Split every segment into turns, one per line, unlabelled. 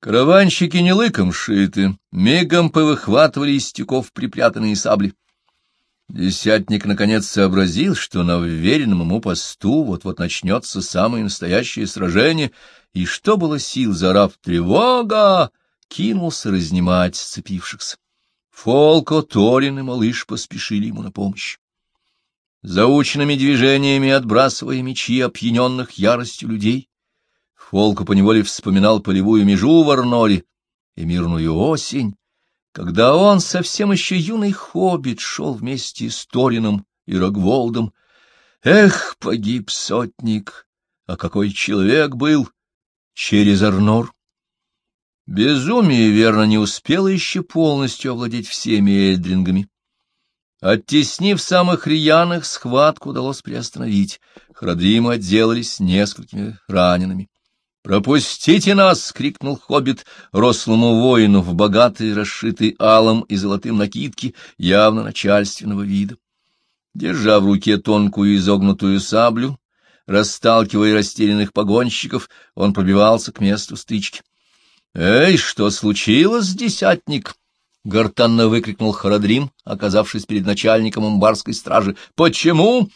Караванщики не лыком шиты, мигом повыхватывали из стеков припрятанные сабли. Десятник наконец сообразил, что на вверенном ему посту вот-вот начнется самое настоящее сражение, и что было сил, зарав тревога, кинулся разнимать сцепившихся. Фолко, Торин и малыш поспешили ему на помощь. Заученными движениями отбрасывая мечи опьяненных яростью людей, Фолко поневоле вспоминал полевую межу в Арноре и мирную осень, когда он, совсем еще юный хоббит, шел вместе с Торином и Рогволдом. Эх, погиб сотник, а какой человек был через Арнор! Безумие, верно, не успело еще полностью овладеть всеми эльдрингами. Оттеснив самых рьяных, схватку удалось приостановить. Храдримы отделались несколькими ранеными. «Пропустите нас!» — крикнул хоббит рослому воину в богатой, расшитой алом и золотым накидке, явно начальственного вида. Держа в руке тонкую изогнутую саблю, расталкивая растерянных погонщиков, он пробивался к месту стычки. — Эй, что случилось, десятник? — гортанно выкрикнул Харадрим, оказавшись перед начальником умбарской стражи. — Почему?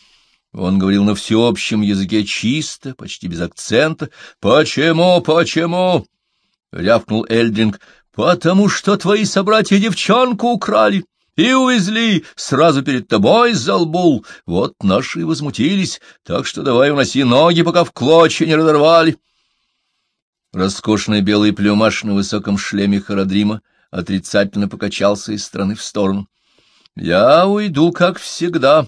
Он говорил на всеобщем языке чисто, почти без акцента. — Почему, почему? — рявкнул Эльдринг. — Потому что твои собратья девчонку украли и увезли сразу перед тобой, Залбул. Вот наши и возмутились, так что давай уноси ноги, пока в клочья не разорвали. — Роскошный белый плюмаш на высоком шлеме Харадрима отрицательно покачался из стороны в сторону. — Я уйду, как всегда.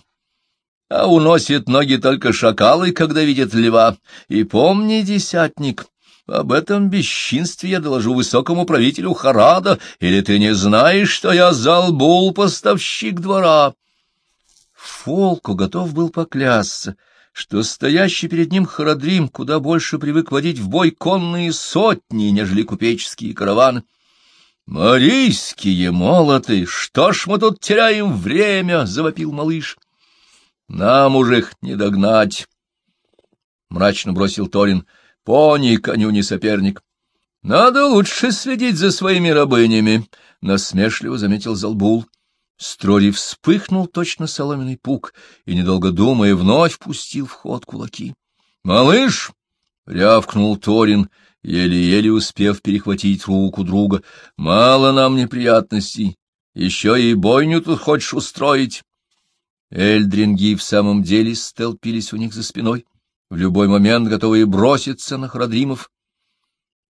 А уносит ноги только шакалы, когда видят льва. И помни, десятник, об этом бесчинстве я доложу высокому правителю Харада, или ты не знаешь, что я залбул поставщик двора? Фолку готов был поклясться — что стоящий перед ним Харадрим куда больше привык водить в бой конные сотни, нежели купеческие караваны. «Марийские молоты! Что ж мы тут теряем время?» — завопил малыш. «Нам уже их не догнать!» — мрачно бросил Торин. «Пони коню не соперник. Надо лучше следить за своими рабынями», — насмешливо заметил Залбул. Строри вспыхнул точно соломенный пук и, недолго думая, вновь пустил в ход кулаки. «Малыш!» — рявкнул Торин, еле-еле успев перехватить руку друга. «Мало нам неприятностей. Еще и бойню тут хочешь устроить?» Эльдринги в самом деле столпились у них за спиной, в любой момент готовые броситься на Храдримов.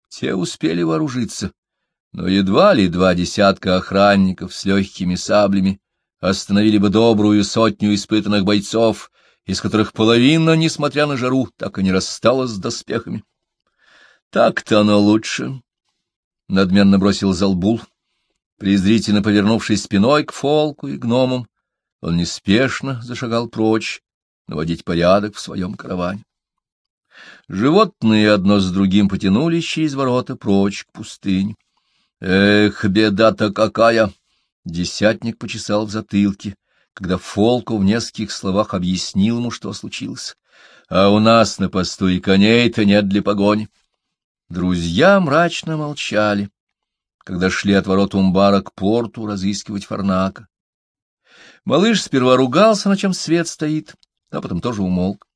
Те успели вооружиться но едва ли два десятка охранников с легкими саблями остановили бы добрую сотню испытанных бойцов, из которых половина, несмотря на жару, так и не рассталась с доспехами. Так-то оно лучше, — надменно бросил Залбул, презрительно повернувшись спиной к фолку и гномам. Он неспешно зашагал прочь, наводить порядок в своем караване. Животные одно с другим потянулись через ворота прочь к пустыне. Эх, беда-то какая! Десятник почесал в затылке, когда Фолку в нескольких словах объяснил ему, что случилось. А у нас на посту и коней-то нет для погони. Друзья мрачно молчали, когда шли от ворот Умбара к порту разыскивать Фарнака. Малыш сперва ругался, на чем свет стоит, а потом тоже умолк.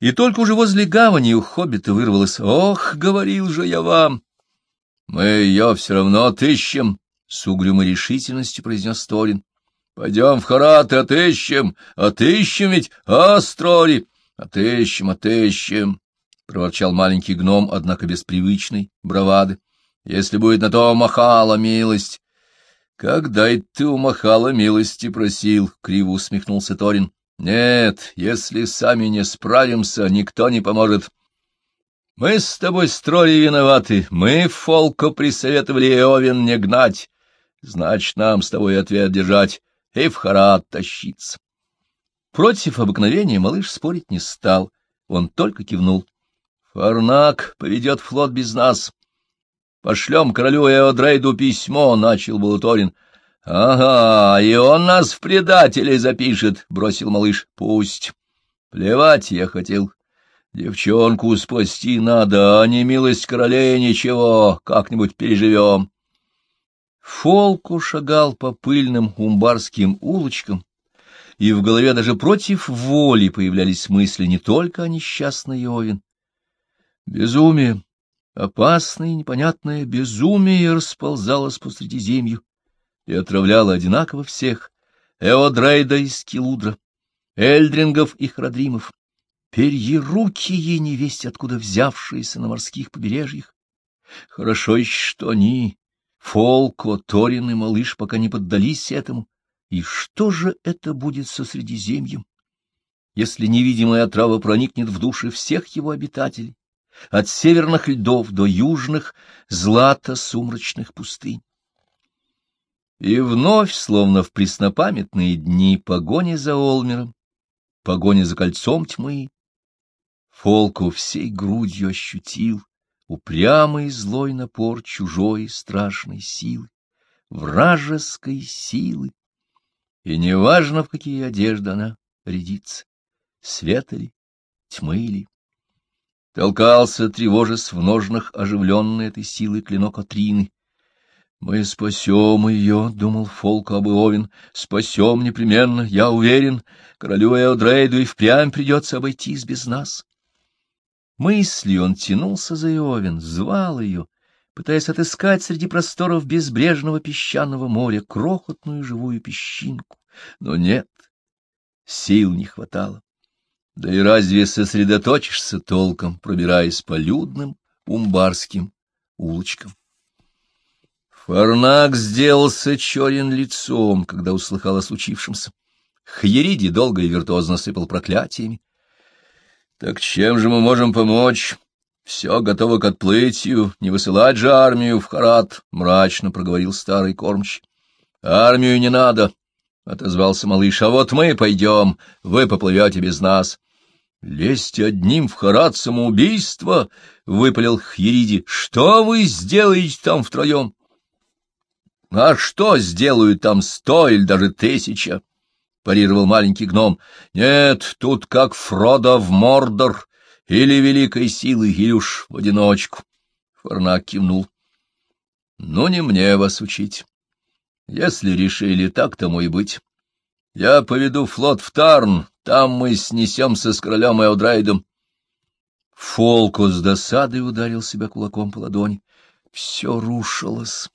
И только уже возле гавани у хоббита вырвалось «Ох, говорил же я вам!» Мы ее все равно отыщем, — с угрюмой решительностью произнес Торин. — Пойдем в Харат и отыщем, отыщем ведь, Астрори! Отыщем, отыщем, — проворчал маленький гном, однако без привычной бравады. — Если будет на то махала милость. — Когда это ты у милости просил? — криво усмехнулся Торин. — Нет, если сами не справимся, никто не поможет. — мы с тобой строли виноваты, мы Фолко присоветовали Иовин не гнать, значит, нам с тобой ответ держать и в Харат тащиться. Против обыкновения малыш спорить не стал, он только кивнул. Фарнак поведет флот без нас. Пошлем королю Эодрейду письмо, — начал Булаторин. — Ага, и он нас в предателей запишет, — бросил малыш. — Пусть. Плевать я хотел. Девчонку спасти надо, а не милость королей ничего, как-нибудь переживем. Фолку шагал по пыльным умбарским улочкам, и в голове даже против воли появлялись мысли не только о несчастной Овен. Безумие, опасное и непонятное безумие расползалось по Средиземью и отравляло одинаково всех — Эодрейда и Скилудра, Эльдрингов и Храдримов, перьерукие невесть, откуда взявшиеся на морских побережьях. Хорошо еще, что они, Фолко, Торин и малыш, пока не поддались этому. И что же это будет со Средиземьем, если невидимая отрава проникнет в души всех его обитателей, от северных льдов до южных злато-сумрачных пустынь? И вновь, словно в преснопамятные дни, погони за Олмером, погони за кольцом тьмы, Фолку всей грудью ощутил упрямый злой напор чужой страшной силы, вражеской силы. И неважно, в какие одежды она рядится, света ли, тьмы ли. Толкался, тревожась в ножнах оживленной этой силы клинок Атрины. «Мы спасем ее», — думал Фолк Абыовин, — «спасем непременно, я уверен, королю Эодрейду и впрямь придется обойтись без нас». Мыслью он тянулся за Иовин, звал ее, пытаясь отыскать среди просторов безбрежного песчаного моря крохотную живую песчинку. Но нет, сил не хватало. Да и разве сосредоточишься толком, пробираясь по людным умбарским улочкам? Фарнак сделался черен лицом, когда услыхал о случившемся. Хьериди долго и виртуозно сыпал проклятиями. Так чем же мы можем помочь? Все готово к отплытию, не высылать же армию в Харат, — мрачно проговорил старый кормч. — Армию не надо, — отозвался малыш, — а вот мы пойдем, вы поплывете без нас. — Лезть одним в Харат самоубийство, — выпалил Хьериди. — Что вы сделаете там втроем? — А что сделают там сто или даже тысяча? — парировал маленький гном. — Нет, тут как Фродо в Мордор, или великой силы, или уж в одиночку. Фарнак кивнул. — Ну, не мне вас учить. Если решили, так тому и быть. Я поведу флот в Тарн, там мы снесемся с королем Эодрайдом. Фолко с досадой ударил себя кулаком по ладони. Все рушилось.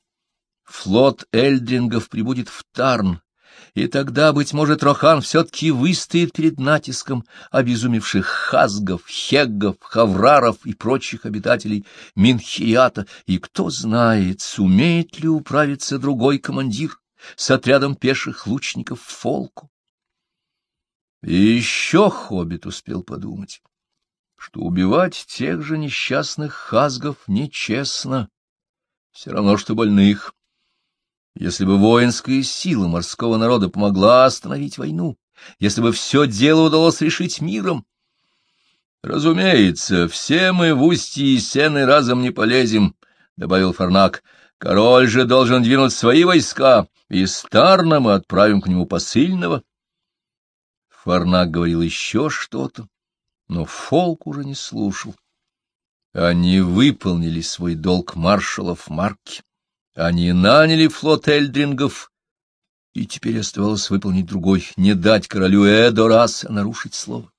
Флот Эльдрингов прибудет в Тарн, и тогда, быть может, Рохан все-таки выстоит перед натиском обезумевших хазгов, хеггов, хавраров и прочих обитателей Минхирията, и кто знает, сумеет ли управиться другой командир с отрядом пеших лучников в Фолку. И еще Хоббит успел подумать, что убивать тех же несчастных хазгов нечестно, все равно, что больных. Если бы воинская сила морского народа помогла остановить войну, если бы все дело удалось решить миром. Разумеется, все мы в устье и сены разом не полезем, — добавил Фарнак. Король же должен двинуть свои войска, и старно мы отправим к нему посыльного. Фарнак говорил еще что-то, но Фолк уже не слушал. Они выполнили свой долг маршалов Марки. Они наняли флот эльдрингов, и теперь оставалось выполнить другой — не дать королю Эдо раз нарушить слово.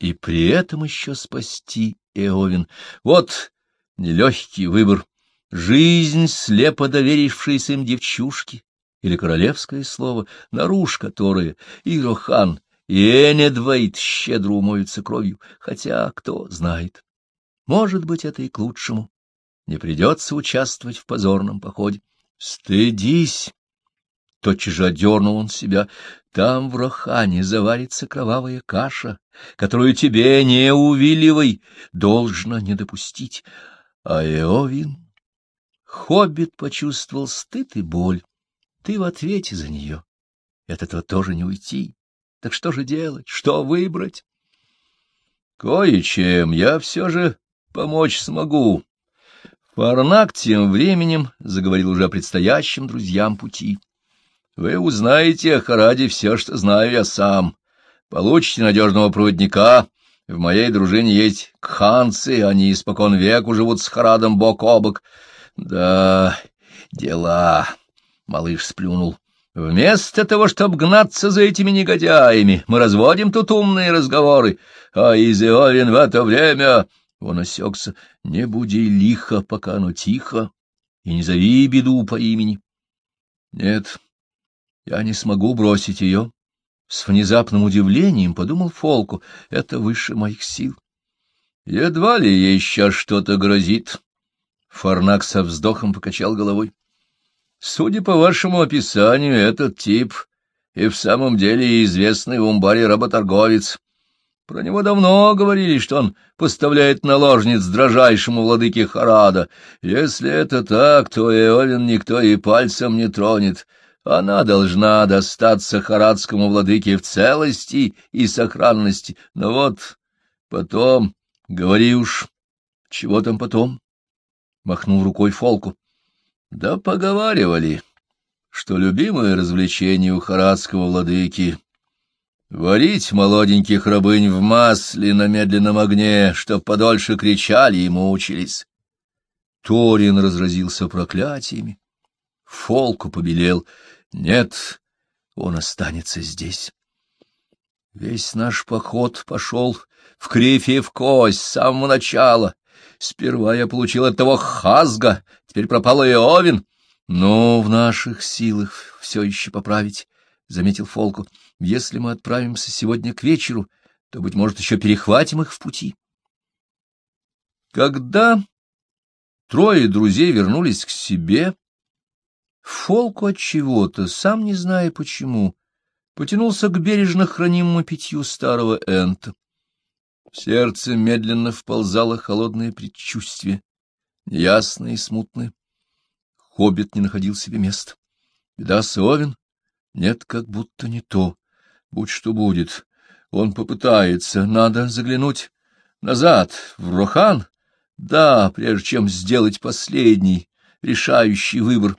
И при этом еще спасти Эовин. Вот нелегкий выбор. Жизнь, слепо доверившаяся им девчушке, или королевское слово, наруж которое и Рохан, и Энедвейт щедро умоются кровью, хотя кто знает. Может быть, это и к лучшему не придется участвовать в позорном походе. Стыдись! Тотчас же одернул он себя. Там в Рохане заварится кровавая каша, которую тебе, не увиливай, должно не допустить. А Эовин... Хоббит почувствовал стыд и боль. Ты в ответе за нее. От этого тоже не уйти. Так что же делать? Что выбрать? Кое-чем я все же помочь смогу, Фарнак тем временем заговорил уже о предстоящем друзьям пути. Вы узнаете о Хараде все, что знаю я сам. Получите надежного проводника, В моей дружине есть кханцы, они испокон веку живут с Харадом бок о бок. Да, дела, — малыш сплюнул. Вместо того, чтобы гнаться за этими негодяями, мы разводим тут умные разговоры, а Изеовин в это время... Он осекся. Не буди лихо, пока оно тихо, и не зови беду по имени. Нет, я не смогу бросить ее. С внезапным удивлением подумал Фолку, это выше моих сил. Едва ли ей сейчас что-то грозит. Фарнак со вздохом покачал головой. Судя по вашему описанию, этот тип и в самом деле известный в Умбаре работорговец. Про него давно говорили, что он поставляет наложниц дрожайшему владыке Харада. Если это так, то Эовин никто и пальцем не тронет. Она должна достаться харадскому владыке в целости и сохранности. Но вот потом, говори уж, чего там потом? Махнул рукой Фолку. Да поговаривали, что любимое развлечение у харадского владыки — варить молоденьких рабынь в масле на медленном огне, чтоб подольше кричали и мучились. Торин разразился проклятиями. Фолку побелел. Нет, он останется здесь. Весь наш поход пошел в крифе в кость с самого начала. Сперва я получил от того Хазга, теперь пропал и Овен. Но в наших силах все еще поправить, — заметил Фолку. Если мы отправимся сегодня к вечеру, то, быть может, еще перехватим их в пути. Когда трое друзей вернулись к себе, Фолку от чего-то, сам не зная почему, потянулся к бережно хранимому питью старого Энта. В сердце медленно вползало холодное предчувствие, неясное и смутное. Хоббит не находил себе места. Беда Совин? Нет, как будто не то. Будь что будет. Он попытается. Надо заглянуть назад, в Рохан. Да, прежде чем сделать последний, решающий выбор.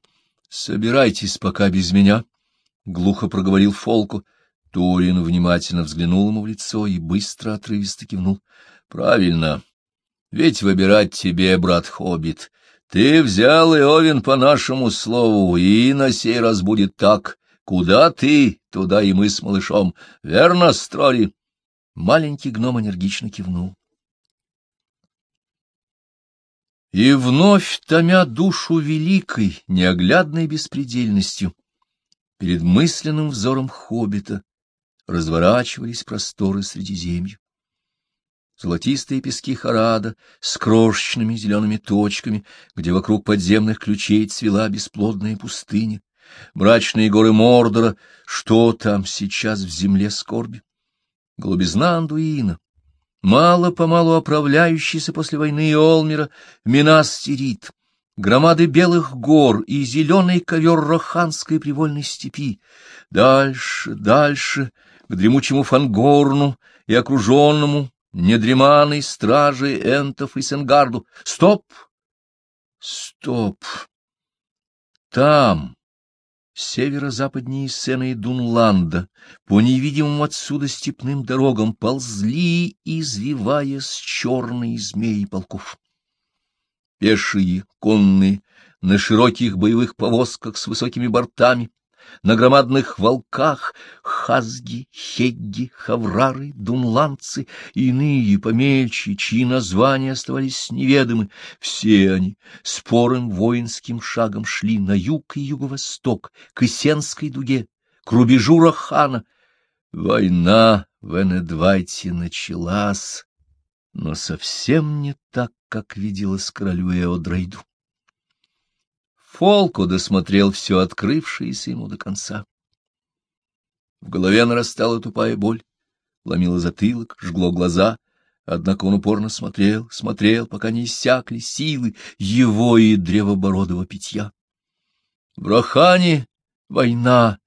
Собирайтесь пока без меня, — глухо проговорил Фолку. Торин внимательно взглянул ему в лицо и быстро отрывисто кивнул. — Правильно. Ведь выбирать тебе, брат Хоббит. Ты взял Иовин по нашему слову, и на сей раз будет так. Куда ты, туда и мы с малышом. Верно, Строри? Маленький гном энергично кивнул. И вновь, томя душу великой, неоглядной беспредельностью, перед мысленным взором хоббита разворачивались просторы Средиземья. Золотистые пески Харада с крошечными зелеными точками, где вокруг подземных ключей цвела бесплодная пустыня, мрачные горы Мордора, что там сейчас в земле скорби? Голубизна Андуина, мало-помалу оправляющийся после войны Олмера, Минастерит, громады белых гор и зеленый ковер Роханской привольной степи. Дальше, дальше к дремучему фангорну и окруженному недреманной стражей Энтов и Сенгарду. Стоп! Стоп! Там, северо-западнее сцены Дунланда, по невидимым отсюда степным дорогам ползли, извиваясь черные змеи полков. Пешие, конные, на широких боевых повозках с высокими бортами, на громадных волках хазги, хегги, хаврары, дунланцы, иные помельче, чьи названия оставались неведомы, все они спорым воинским шагом шли на юг и юго-восток, к Исенской дуге, к рубежу Рахана. Война в Энедвайте началась, но совсем не так, как виделось королю Эодрейду. Фолко досмотрел все открывшееся ему до конца. В голове нарастала тупая боль, ломила затылок, жгло глаза, однако он упорно смотрел, смотрел, пока не иссякли силы его и древобородого питья. В Рохане война,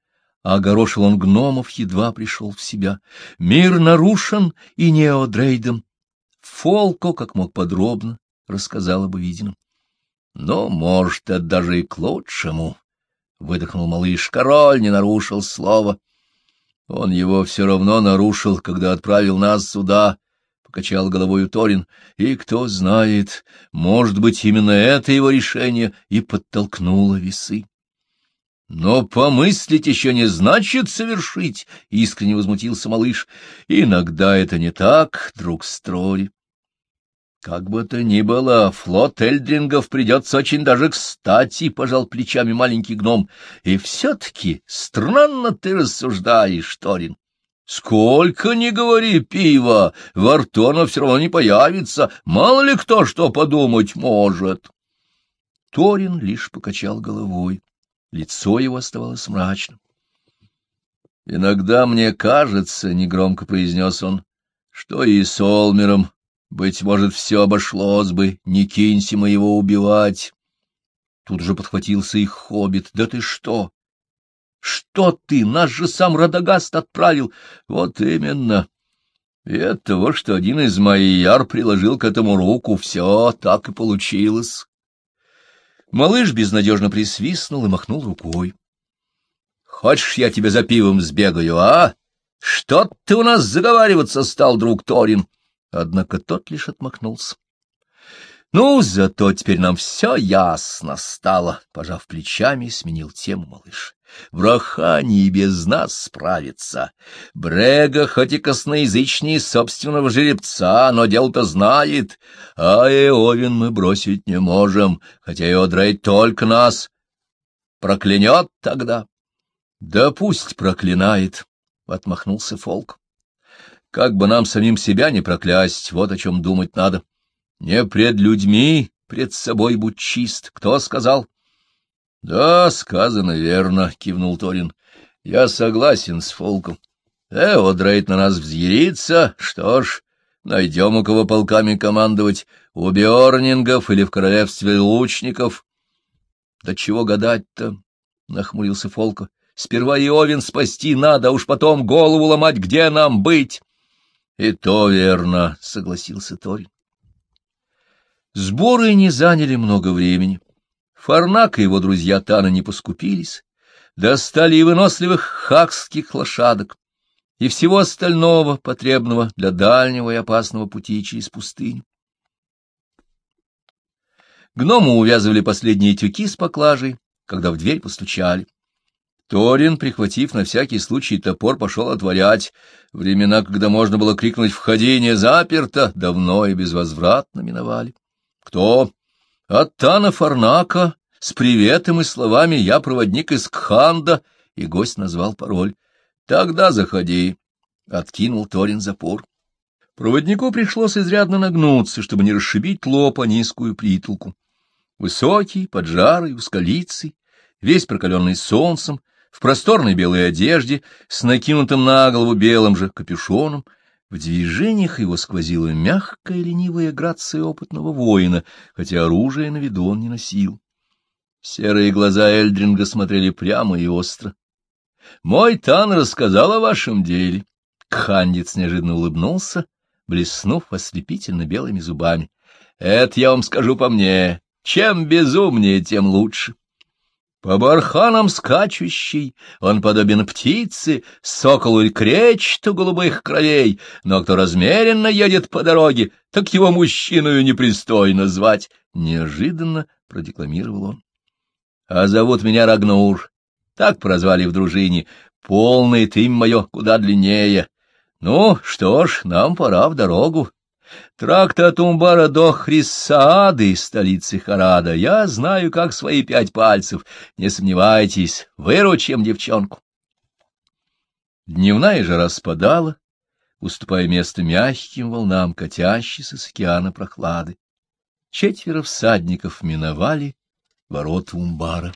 а огорошил он гномов, едва пришел в себя. Мир нарушен и неодрейдом. Фолко, как мог подробно, рассказал об увиденном. Но, может, это даже и к лучшему, — выдохнул малыш. Король не нарушил слова. Он его все равно нарушил, когда отправил нас сюда, — покачал головой Торин. И кто знает, может быть, именно это его решение и подтолкнуло весы. Но помыслить еще не значит совершить, — искренне возмутился малыш. Иногда это не так, друг Строри. Как бы то ни было, флот Эльдрингов придется очень даже кстати, — пожал плечами маленький гном. И все-таки странно ты рассуждаешь, Торин. Сколько ни говори пива, во рту оно все равно не появится, мало ли кто что подумать может. Торин лишь покачал головой. Лицо его оставалось мрачным. — Иногда мне кажется, — негромко произнес он, — что и с Олмером, быть может, все обошлось бы, не кинься мы его убивать. Тут же подхватился их хоббит. — Да ты что? Что ты? Нас же сам Радагаст отправил. Вот именно. И от того, что один из Майяр приложил к этому руку, все так и получилось. Малыш безнадежно присвистнул и махнул рукой. — Хочешь, я тебе за пивом сбегаю, а? Что ты у нас заговариваться стал, друг Торин? Однако тот лишь отмахнулся. — Ну, зато теперь нам все ясно стало, — пожав плечами, сменил тему малыш. В Рохане и без нас справится. Брега, хоть и косноязычнее собственного жеребца, но дело-то знает, а Эовин мы бросить не можем, хотя одрать только нас. Проклянет тогда? — Да пусть проклинает, — отмахнулся Фолк. — Как бы нам самим себя не проклясть, вот о чем думать надо. Не пред людьми, пред собой будь чист. Кто сказал? — Да, сказано верно, — кивнул Торин. — Я согласен с Фолком. Эо дрейт на нас взъярится, что ж, найдем у кого полками командовать, у Бёрнингов или в королевстве лучников. — Да чего гадать-то? — нахмурился Фолка. — Сперва Иовин спасти надо, а уж потом голову ломать, где нам быть. — И то верно, — согласился Торин. Сборы не заняли много времени. Фарнак и его друзья Тана не поскупились, достали и выносливых хакских лошадок, и всего остального, потребного для дальнего и опасного пути через пустыню. Гному увязывали последние тюки с поклажей, когда в дверь постучали. Торин, прихватив на всякий случай топор, пошел отворять. Времена, когда можно было крикнуть «Входи, заперто!» давно и безвозвратно миновали. «Кто?» От Тана Фарнака с приветом и словами «Я проводник из Кханда», и гость назвал пароль. «Тогда заходи», — откинул Торин запор. Проводнику пришлось изрядно нагнуться, чтобы не расшибить лоб о низкую притолку. Высокий, поджарый, узколицый, весь прокаленный солнцем, в просторной белой одежде, с накинутым на голову белым же капюшоном, в движениях его сквозила мягкая ленивая грация опытного воина, хотя оружие на виду он не носил. Серые глаза Эльдринга смотрели прямо и остро. — Мой Тан рассказал о вашем деле. Кхандец неожиданно улыбнулся, блеснув ослепительно белыми зубами. — Это я вам скажу по мне. Чем безумнее, тем лучше. — по барханам скачущий, он подобен птице, соколу и кречету голубых кровей, но кто размеренно едет по дороге, так его мужчиною непристойно звать. Неожиданно продекламировал он. А зовут меня Рагнур, так прозвали в дружине. Полное ты мое куда длиннее. Ну, что ж, нам пора в дорогу. Тракт от Умбара до Хриссаады, столицы Харада, я знаю, как свои пять пальцев. Не сомневайтесь, выручим девчонку. Дневная жара спадала, уступая место мягким волнам, катящейся с океана прохлады. Четверо всадников миновали ворота Умбара.